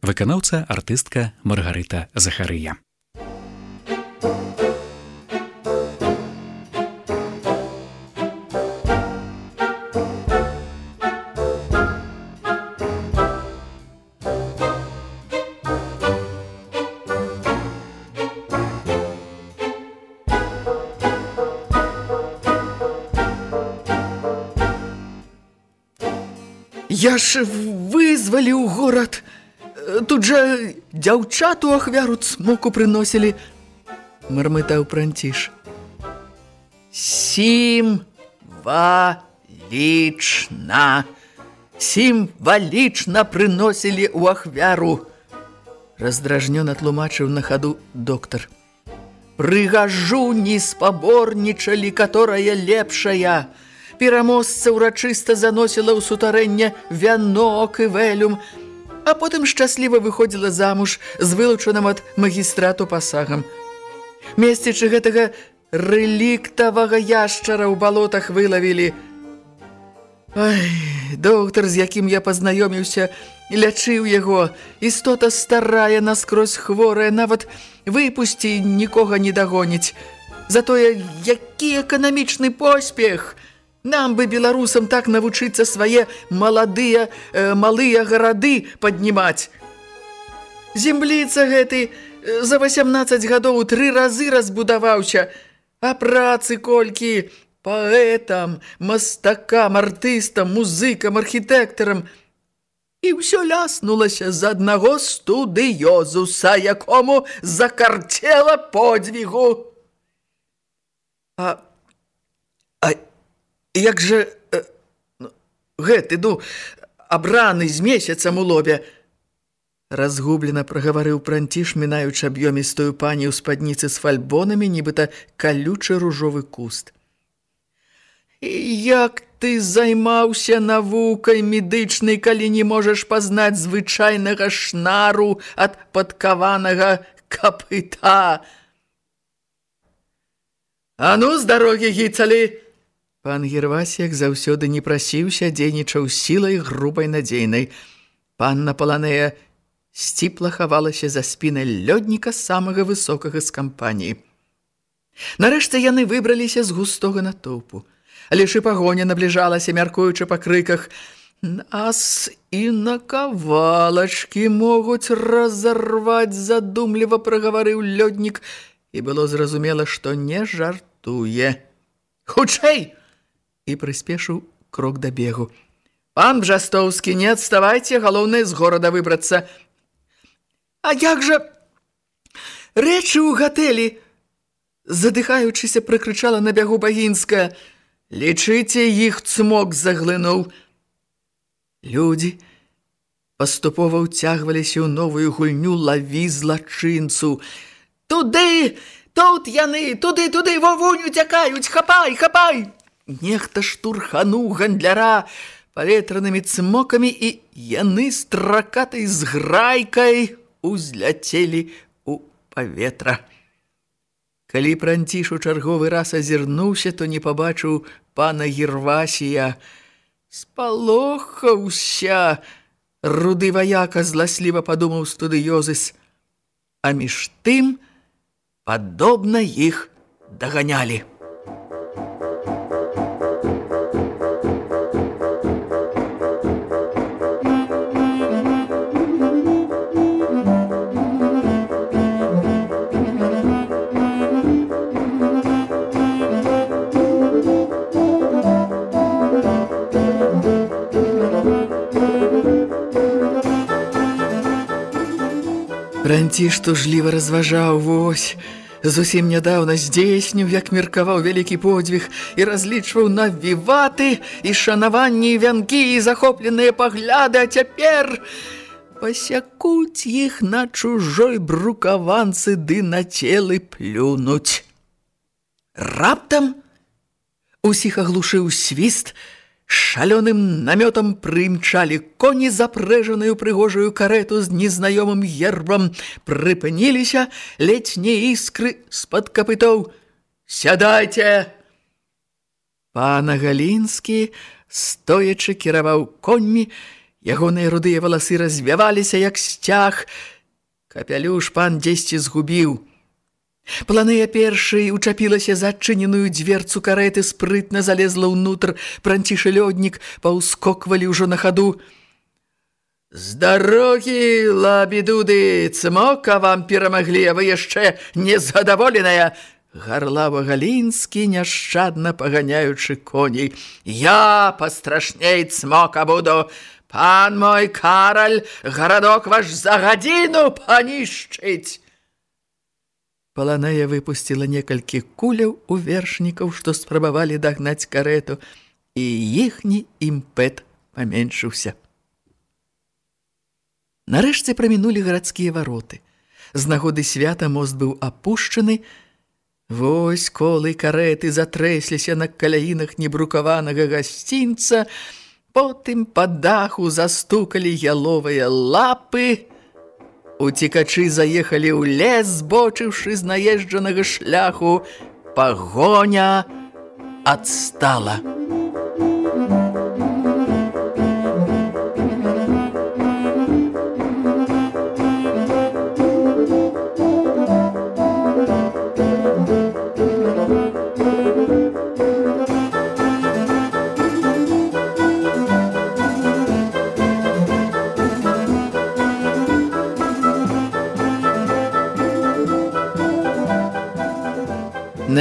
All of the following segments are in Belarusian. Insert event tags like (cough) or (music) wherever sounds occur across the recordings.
Выканаўца артыстка Маргарыта Захарыя. Я ж вызваліў горад. Тут жа дзяўчату ахвяру цмоку прыносілі. Мармытаў пранціш. Сімвалічна. Сімвалічна прыносілі ў ахвяру. Раздражнёна тлумачыў на хаду доктар. Прыгажу не спаборнічалі, которая лепшая пераможца ўрачыста заносіла ў сутарэнне вянок і вэлюм, а потым шчасліва выходзіла замуж з вылучаным ад магістрату пасагам. Месцічы гэтага рэліктавага яшчара ў балотах вылавілі. Ай, доктар, з якім я пазнаёміўся, лячыў яго, істота старая наскрозь хворая, нават выпусці нікога не дагоніць. Затое, які эканамічны поспех – Нам бы беларусам так навучыцца свае маладыя э, малыя гарады паднімаць. Земліца гэты э, за 18 гадоў тры разы разбудаваўся, а працы колькі паэтам, мастакам, артыстам, музыкам, архітэктарам. І ўсё ляснулася з аднаго студыёзуса, якому закарцела подзвігу. А як жа э, гэты ну абраны з месяцам у лобе. Разгублена прагаварыў пранціш мінаючы аб'ёмістую пані ў спадніцы з фальбонамі нібыта калючы ружовы куст. І як ты займаўся навукай медычнай калі не можаш пазнаць звычайнага шнару ад падкаванага капыта? А ну з дарогі гіцалі Пан Гервасек заўсёды не прасіўся, дзейнічаў сілай грубай надзейнай. Панна Паланея сціпла хавалася за спінай лёдніка самага высокага з кампаніі. Нарэшце яны выбраліся з густога натоўпу. Але ж і пагоня набліжалася, мяркуючы па крыках: «Нас і на кавалачкі могуць разарваць!» задумліва прагаварыў лёднік, і было зразумела, што не жартуе. «Хутчэй!» І прыспешыў крок да бегу. «Пан Бжастоўскі, не адставайце, галоўнае з горада выбрацца!» «А як жа рэчы ў гатэлі?» Задыхаючыся, прыкрычала на бягу Багінская. «Лічыце, іх цмок заглынуў!» Людзі паступова ўцягваліся ў новую гульню «Лаві злачынцу!» «Туды! Тут яны! Туды, туды! Вовунь уцякаюць! Хапай, хапай!» Нехта штурхануў гандляра паветранымі цмокамі і яны стракатай з грайкай узляцелі ў паветра. Калі пранціш у чарговы раз азірнуўся, то не пабачыў пана Гервасія. Спалохаўся! Руды ваяка зласліва падумаў студыёзыс. А між тым, падобна іх даганялі. Ранці што жліва разважаў вось. Зусім нядаўна здзейсніў, як меркаваў вялікі подзвіг і разлічваў на віваты і шанаванні вянкі і захопленыя пагляды, а цяпер пасякуць іх на чужой брукаванцы ды на целы плюнуць. Раптам усіх аглушыў свіст, шалёным намётам прымчалі коні, запрэжаную прыгожую карету з незнаёмым гербам, прыпыніліся летнія іскры з-пад капытоў. «Сядайце!» Пана Галінскі, стоячы, кіраваў коньмі, ягоныя рудыя валасы развяваліся, як сцяг. Капялюш пан дзесьці згубіў. Планыя першай учапілася за адчыненую дверцу кареты, спрытна залезла ўнутр, пранцішы лёднік, паўскоквалі ўжо на хаду. «З дарогі, лабідуды, цмока вам перамаглі, а вы яшчэ незадаволеная!» Гарлава Галінскі, няшчадна паганяючы коней. «Я пастрашней цмока буду! Пан мой караль, гарадок ваш за гадзіну панішчыць!» Паланея выпусціла некалькі куляў у вершнікаў, што спрабавалі дагнаць карету, і іхні імпэт паменшыўся. Нарэшце прамінулі гарадскія вароты. З нагоды свята мост быў апушчаны, Вось колы кареты затрэсліся на каляінах небрукаванага гасцінца, потым па даху застукалі яловыя лапы, Уцікачы заехалі ў лес, збочыўшы з наезджанага шляху, пагоня адстала.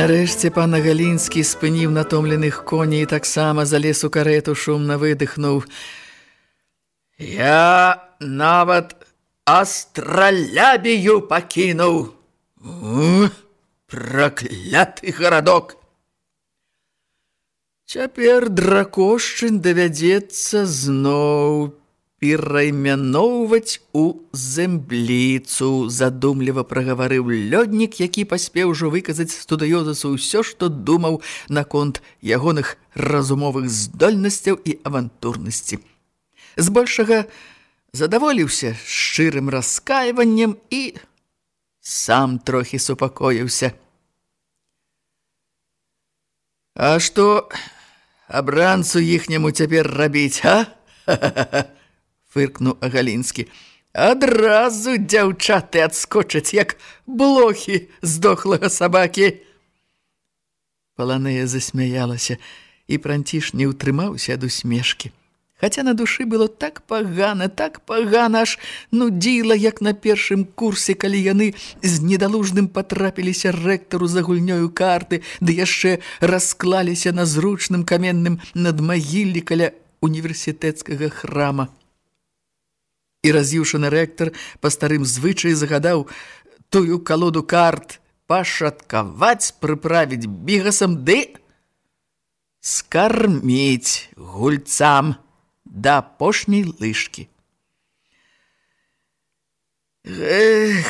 Нарэшце пана Галінскі спыніў натомленых коней і таксама залез у карету, шумна выдыхнуў. Я нават астралябію пакінуў. Пракляты гарадок. Цяпер дракошчын давядзецца зноў пераймяноўваць у зэмбліцу, задумліва прагаварыў лёднік, які паспеў ужо выказаць студыёзасу ўсё, што думаў наконт ягоных разумовых здольнасцяў і авантурнасці. Збольшага задаволіўся шчырым раскайваннем і сам трохі супакоіўся. А што абранцу іхняму цяпер рабіць, а? Ха-ха-ха! Фыркнуў Агалінскі. Адразу дзяўчаты адскочаць, як блохі здохлага сабакі. Паланея засмяялася, і пранціш не ўтрымаўся ад усмешкі. Хаця на душы было так пагана, так пагана, аж нудзіла, як на першым курсе, калі яны з недалужным патрапіліся рэктару за гульнёю карты, ды яшчэ расклаліся на зручным каменным надмагіллі каля універсітэцкага храма. І раз'юшаны рэктар па старым звычай загадаў тую калоду карт пашаткаваць, прыправіць бігасам ды скарміць гульцам да апошняй лыжкі. Эх!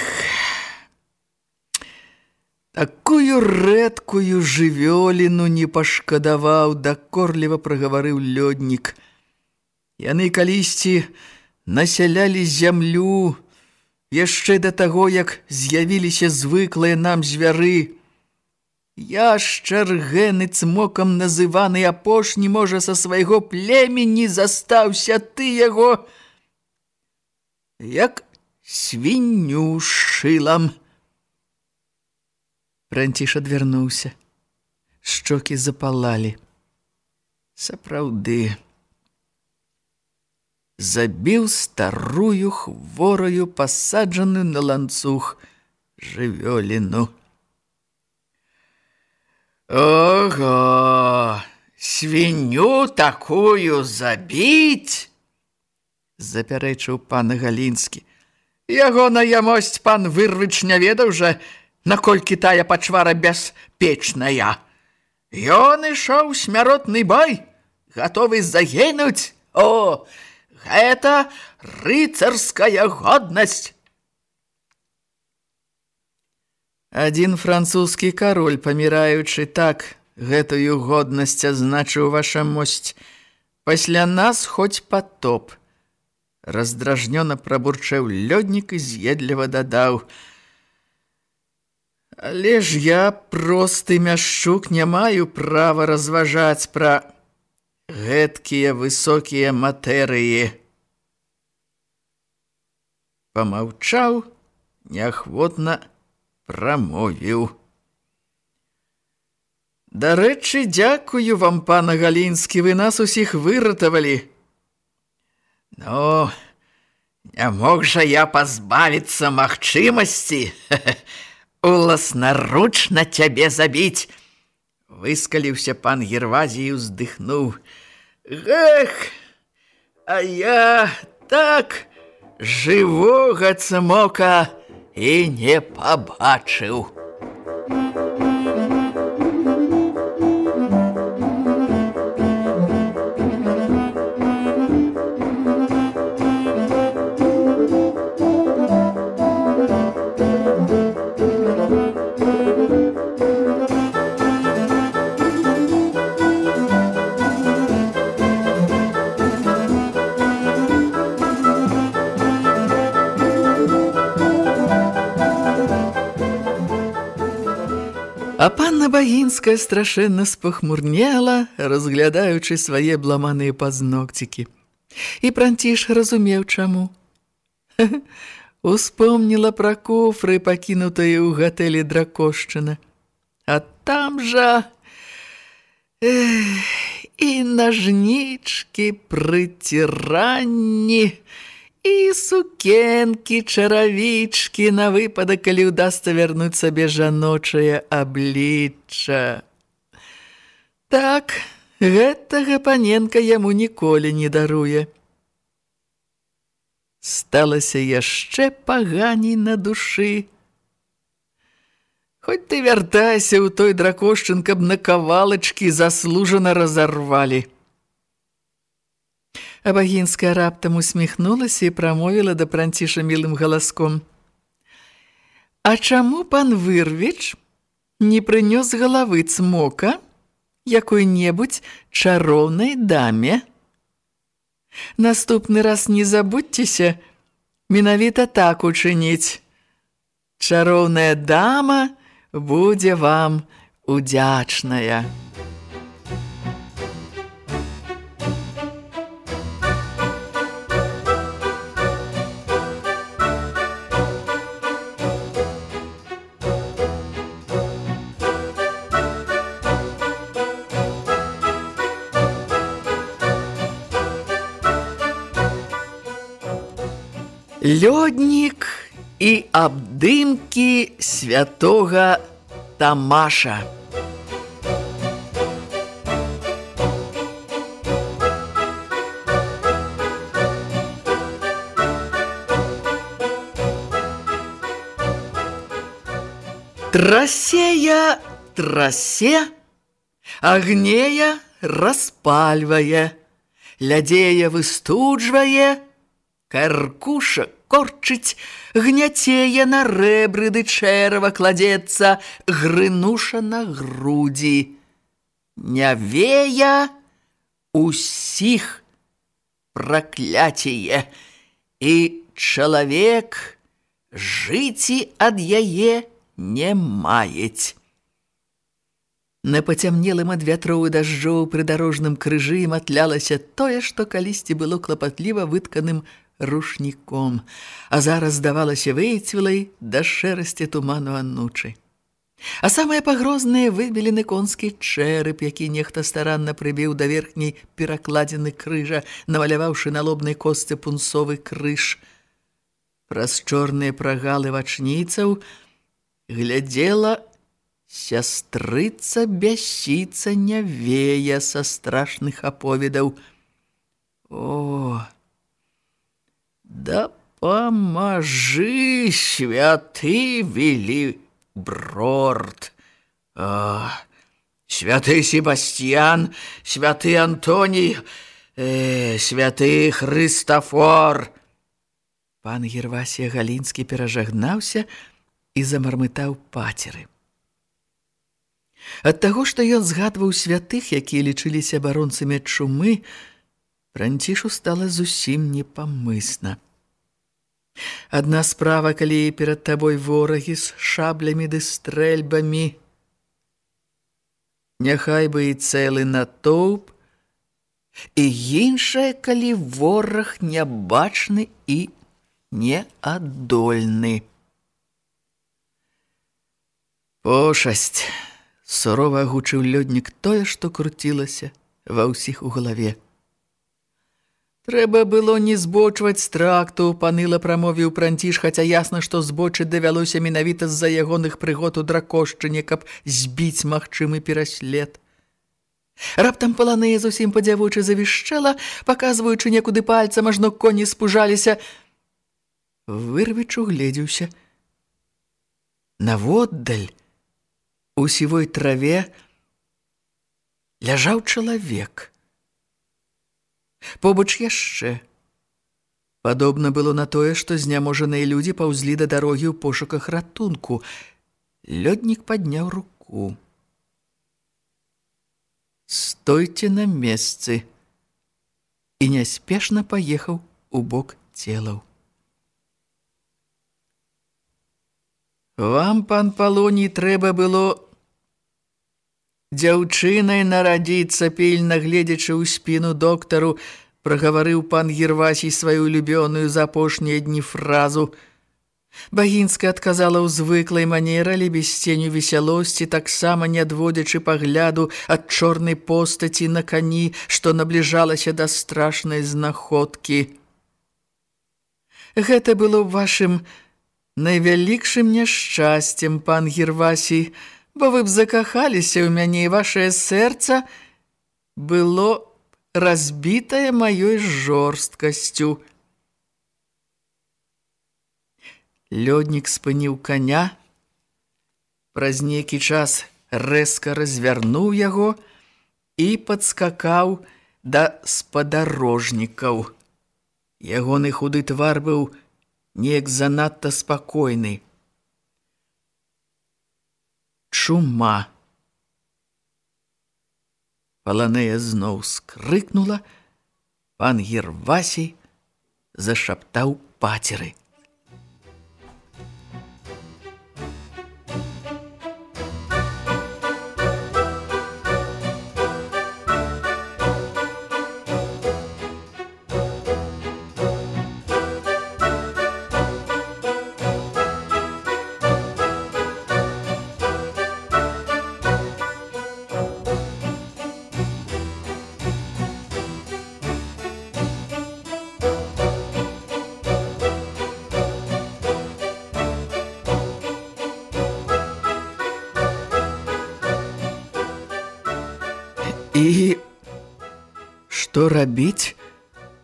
Такую рэдкую жывёліну не пашкадаваў, дакорліва прагаварыў лёднік. Яны калісьці насялялі зямлю яшчэ да таго, як з'явіліся звыклыя нам звяры. Яшчар гэны цмокам называны апошні, можа, са свайго племені застаўся ты яго, як свінню шылам. Пранціш адвярнуўся. Шчокі запалалі. Сапраўды забіў старую хворую пасаджаную на ланцуг жывёліну. Ого, свінню такую забіць, запярэчыў пан Галінскі. Яго на ямосць пан вырвыч не ведаў жа, наколькі тая пачвара бяспечная. Ён ішоў смяротны бой, гатовы загінуць. О, гэта рыцарская годнасць. Адзін французскі кароль, паміраючы так, гэтую годнасць азначыў ваша мосць. Пасля нас хоць потоп. Раздражнёна прабурчэў лёднік і з'едліва дадаў. Але ж я просты мяшчук не маю права разважаць пра гэткія высокія матэрыі. Памаўчаў, неахвотна прамовіў. Дарэчы, дзякую вам, пана Галінскі, вы нас усіх выратавалі. Ну, не мог жа я пазбавіцца магчымасці (laughs) уласнаручна цябе забіць. Выскаліўся пан Гервазій і ўздыхнуў. Гэх, а я так жывога цмока і не пабачыў. А Багінская страшэнна спахмурнела, разглядаючы свае бламаныя пазногцікі. І пранціш разумеў, чаму. (laughs) Успомніла пра кофры, пакінутыя ў гатэлі Дракошчына. А там жа... Эх, і нажнічкі, прыціранні і сукенкі, чаравічкі на выпадак, калі ўдасца вярнуць сабе жаночае аблічча. Так, гэтага паненка яму ніколі не даруе. Сталася яшчэ паганей на душы. Хоць ты вяртайся ў той дракошчын, каб на кавалачкі заслужана разарвалі. А Багінская раптам усміхнулася і прамовіла да пранціша мілым галаском. А чаму пан Вырвіч не прынёс галавы цмока якой-небудзь чароўнай даме? Наступны раз не забудьцеся менавіта так учыніць. Чароўная дама будзе вам удзячная. Лёднік і абдымкі святога Тамаша. Трасея трасе, агнея распальвае, лядзея выстуджвае, каркуша корчыць, гняцее на рэбры ды чэрава кладзецца, грынуша на грудзі. Нявея усіх пракляцее, і чалавек жыці ад яе не маець. На пацямнелым ад вятроў і дажджоў прыдарожным крыжы матлялася тое, што калісьці было клапатліва вытканым рушніком, а зараз здавалася выйцвілай да шэрасці туману анучы. А самыя пагрозныя выбелены конскі чэрып, які нехта старанна прыбіў да верхняй перакладзены крыжа, намаляваўшы на лобнай костцы пунцовы крыж. Праз чорныя прагалы вачніцаў глядзела сястрыца бясіца нявея са страшных аповедаў. О! Да памажы святы вели брорд. А, святы Себастьян, святы Антоній, Э, святы Хрыстафор! Пан Гервасія Галінскі перажагнаўся і замармытаў пацеры. Ад таго, што ён згадваў святых, якія лічыліся абаронцамі чумы, Францішу стала зусім непамысна. Адна справа, калі перад табой ворагі з шаблямі ды стрэльбамі. Няхай бы і цэлы натоўп, і іншае, калі вораг нябачны і неадольны. Пошасць, сурова агучыў лёднік тое, што круцілася ва ўсіх у галаве. Трэба было не збочваць з тракту, паныла прамовіў пранціш, хаця ясна, што збочыць давялося менавіта з-за ягоных прыгод у дракошчыне, каб збіць магчымы пераслед. Раптам паланыя зусім падзявучы завішчала, паказваючы некуды пальцам, ажно коні спужаліся. Вырвіч угледзеўся. Наводдаль, у сівой траве, ляжаў чалавек – Побач яшчэ. Падобна было на тое, што зняможаныя людзі паўзлі да дарогі ў пошуках ратунку. Лёднік падняў руку. Стойце на месцы і няспешна паехаў у бок целаў. Вам, пан Палоній, трэба было Дзяўчынай нарадзіцца пільна гледзячы ў спіну доктару, прагаварыў пан Гервасій сваю любёную за апошнія дні фразу. Багінска адказала ў звыклай манералі без ценю весялосці, таксама не адводзячы пагляду ад чорнай постаці на кані, што набліжалася да страшнай знаходкі. Гэта было вашым найвялікшым няшчасцем, пан Гервасій, бо вы б закахаліся ў мяне і вашее сэрца было разбітае маёй жорсткасцю. Лёднік спыніў каня, праз нейкі час рэзка развярнуў яго і падскакаў да спадарожнікаў. Ягоны худы твар быў неяк занадта спакойны чума. Паланея зноў скрыкнула, пан Гервасій зашаптаў пацеры. Што рабіць?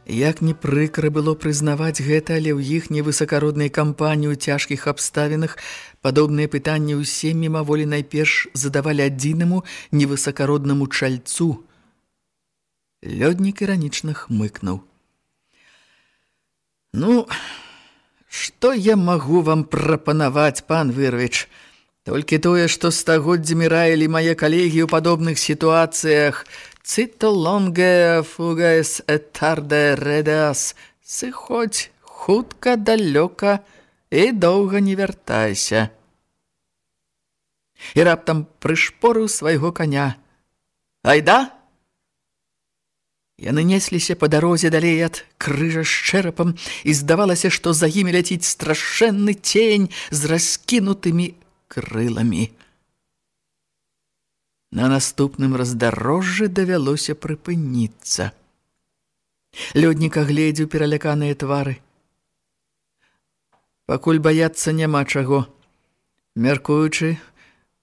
Як не прыкра было прызнаваць гэта, але ў іх невысакароднай кампаніі ў цяжкіх абставінах падобныя пытанні ўсе мімаволі найперш задавалі адзінаму невысакароднаму чальцу. Лёднік іранічна хмыкнуў. Ну, што я магу вам прапанаваць, пан Вырвіч? Толькі тое, што стагоддзямі раілі мае калегі ў падобных сітуацыях, «Цито лонге фугас этарде редеас» «Сыходзь хутка, далёка і доўга не вяртайся». І раптам прышпорыў свайго каня. «Айда!» Яны несліся па дарозе далей ад крыжа з чэрапам, і здавалася, што за імі ляціць страшэнны цень з раскінутымі крыламі. На наступным раздарожжы давялося прыпыніцца. Лёднік агледзеў пераляканыя твары. Пакуль баяцца няма чаго. Мяркуючы,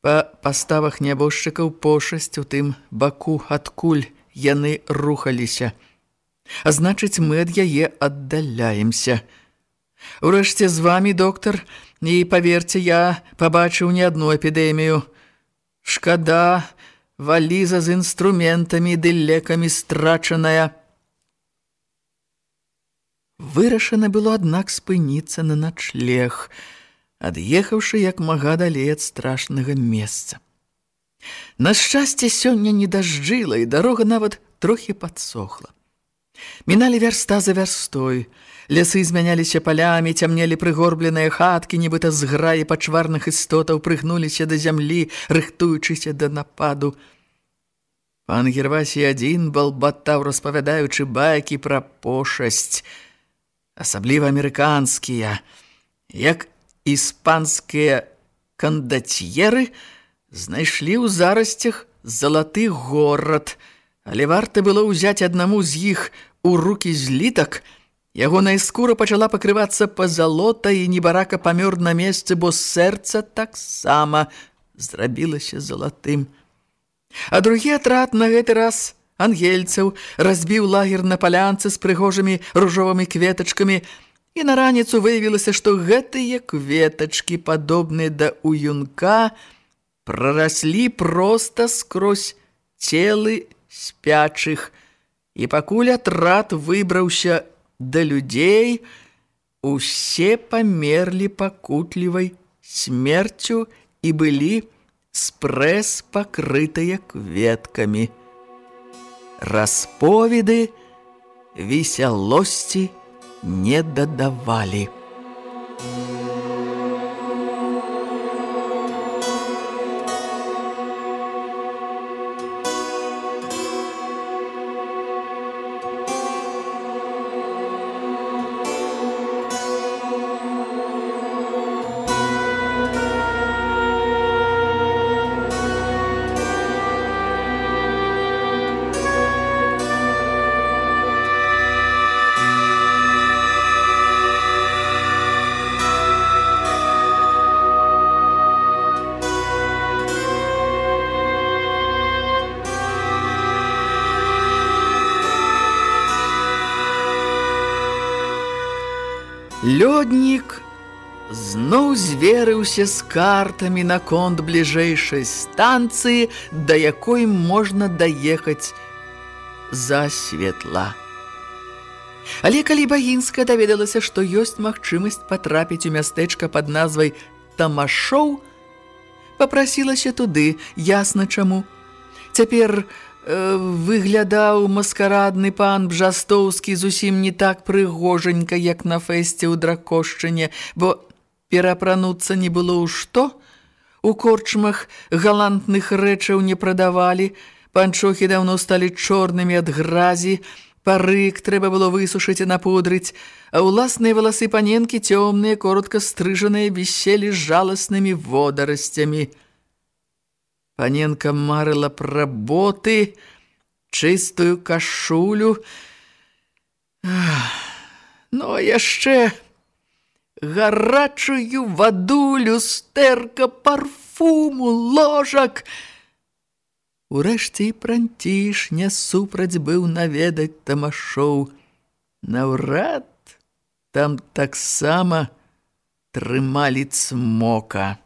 па паставах нябожчыкаў пошасць у тым баку, адкуль яны рухаліся. А значыць, мы ад яе аддаляемся. Урэшце з вамі, доктар, І паверце, я пабачыў не адну эпідэмію. Шкада, валіза з інструментамі ды лекамі страчаная. Вырашана было, аднак, спыніцца на начлег, ад'ехаўшы як мага далей ад страшнага месца. На шчасце сёння не дажджыла, і дарога нават трохі падсохла. Міналі вярста за вярстой, лясы змяняліся палямі, цямнелі прыгорбленыя хаткі, нібыта зграі пачварных істотаў прыгнуліся да зямлі, рыхтуючыся да нападу. Пан Гервасій адзін балбатаў, распавядаючы байкі пра пошасць, асабліва амерыканскія, як іспанскія кандацьеры знайшлі ў зарасцях залаты горад, але варта было ўзяць аднаму з іх у рукі злітак, ягоная скура пачала пакрывацца па залота і небарака памёр на месцы, бо сэрца таксама зрабілася залатым. А другі атрад на гэты раз ангельцаў разбіў лагер на палянцы з прыгожымі ружовымі кветачкамі, і на раніцу выявілася, што гэтыя кветачкі, падобныя да уюнка, прараслі проста скрозь целы спячых, І пакуль атрад выбраўся да людзей, усе памерлі пакутлівай смерцю і былі спрэс пакрытыя кветкамі. Расповеды весялосці не дадавалі. Лёднік зноў зверыўся з картамі наконт бліжэйшай станцыі, да якой можна даехаць за светла. Але калі Багінская даведалася, што ёсць магчымасць патрапіць у мястэчка пад назвай Тамашоў, папрасілася туды, ясна чаму. Цяпер выглядаў маскарадны пан Бжастоўскі зусім не так прыгожанька, як на фэсце ў дракошчыне, бо перапрануцца не было ў што. У корчмах галантных рэчаў не прадавалі, панчохі даўно сталі чорнымі ад гразі, парык трэба было высушыць і напудрыць, а ўласныя валасы паненкі цёмныя, коротка стрыжаныя, віселі жаласнымі водарасцямі. Паненка марыла пра боты, чыстую кашулю. Ну, а яшчэ гарачую ваду, люстэрка, парфуму, ложак. Урэшце і пранціш не супраць быў наведаць тамашоў. Наўрад там таксама трымалі цмока.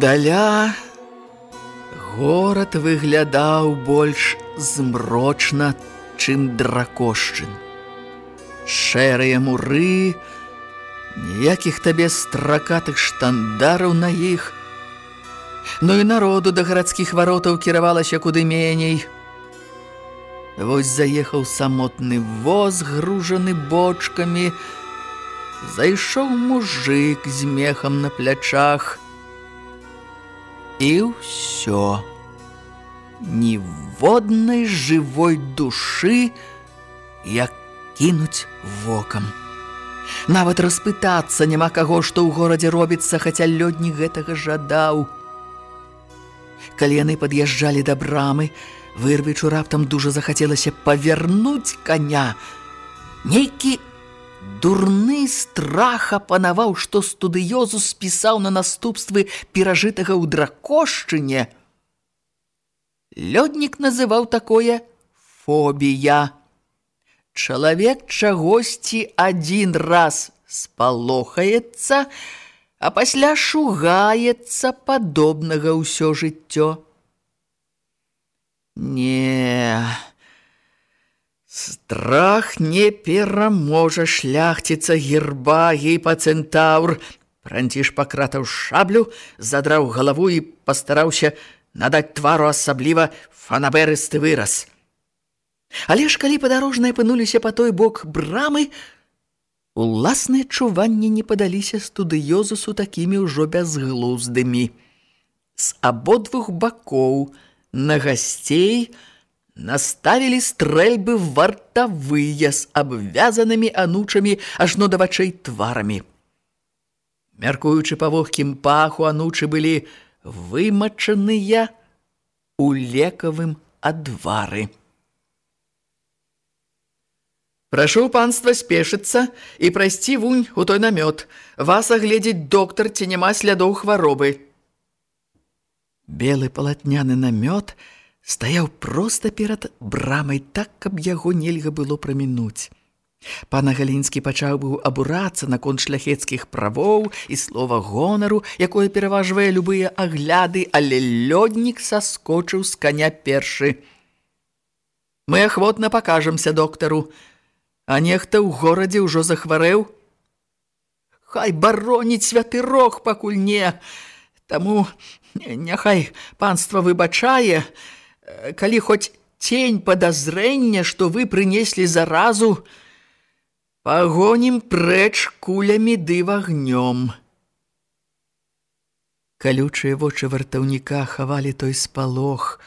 Здаля горад выглядаў больш змрочна, чым дракошчын. Шэрыя муры, ніякіх табе стракатых штандараў на іх. Ну і народу да гарадскіх варотаў кіравалася куды меней. Вось заехаў самотны воз, гружаны бочкамі, Зайшоў мужик з мехам на плячах – І ўсё. Ніводнай жывой душы, як кінуць вокам. Нават распытацца няма каго, што ў горадзе робіцца, хаця лёднік гэтага жадаў. Калі яны пад'язджалі да брамы, вырвічу раптам дужа захацелася павернуць каня. Нейкі Дурны страх апанаваў, што студыёзу спісаў на наступствы перажытага ў дракошчыне. Лёднік называў такое фобія. Чалавек чагосьці адзін раз спалохаецца, а пасля шугаецца падобнага ўсё жыццё. Не, страх не пераможа шляхціца герба гіпацэнтаўр. Пранціш пакратаў шаблю, задраў галаву і пастараўся надаць твару асабліва фанаберысты выраз. Але ж калі падарожныя апынуліся па той бок брамы, уласныя чуванні не падаліся студыёзусу такімі ўжо бязглуздымі. З абодвух бакоў – на гостей наставили стрельбы вартавыя з абвязанымі анучамі ажно да вачэй тварамі. Мяркуючы па вогкім паху, анучы былі вымачаныя у лекавым адвары. Прашу панства спешыцца і прайсці вунь у той намёт. Вас агледзець доктар ці няма слядоў хваробы. Белы палатняны намёт стаяў проста перад брамай так, каб яго нельга было прамінуць. Пана Галінскі пачаў быў абурацца наконт шляхецкіх правоў і слова гонару, якое пераважвае любыя агляды, але лёднік саскочыў з каня першы. Мы ахвотна пакажамся доктару, а нехта ў горадзе ўжо захварэў. Хай бароніць святы рог пакуль не, таму Няхай панства выбачае, калі хоць тень падазрэння, што вы прынеслі заразу, пагонім прэч кулямі ды вагнём. Калючыя вочы вартаўніка хавалі той спалох,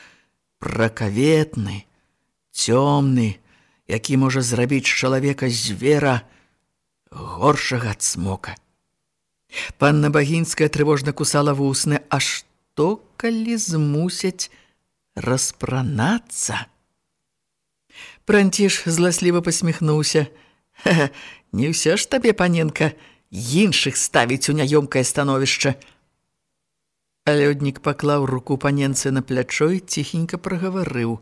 пракаветны, цёмны, які можа зрабіць чалавека звера горшага ад смока. Панна Багінская трывожна кусала вусны, а што калі змусяць распранацца. Пранціш зласліва пасміхнуўся. Не ўсё ж табе, паненка, іншых ставіць у няёмкае становішча. Лёднік паклаў руку паненцы на плячо і ціхенька прагаварыў.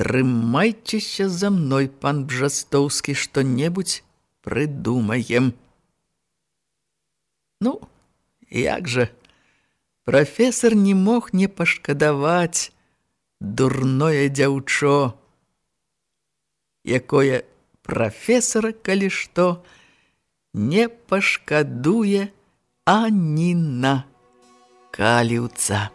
Трымайцеся за мной, пан Бжастоўскі, што-небудзь прыдумаем. Ну, як жа? Прафесор не мог не пашкадаваць дурное дзяўчо, якое прафесора, калі што, не пашкадуе ані на каліўца.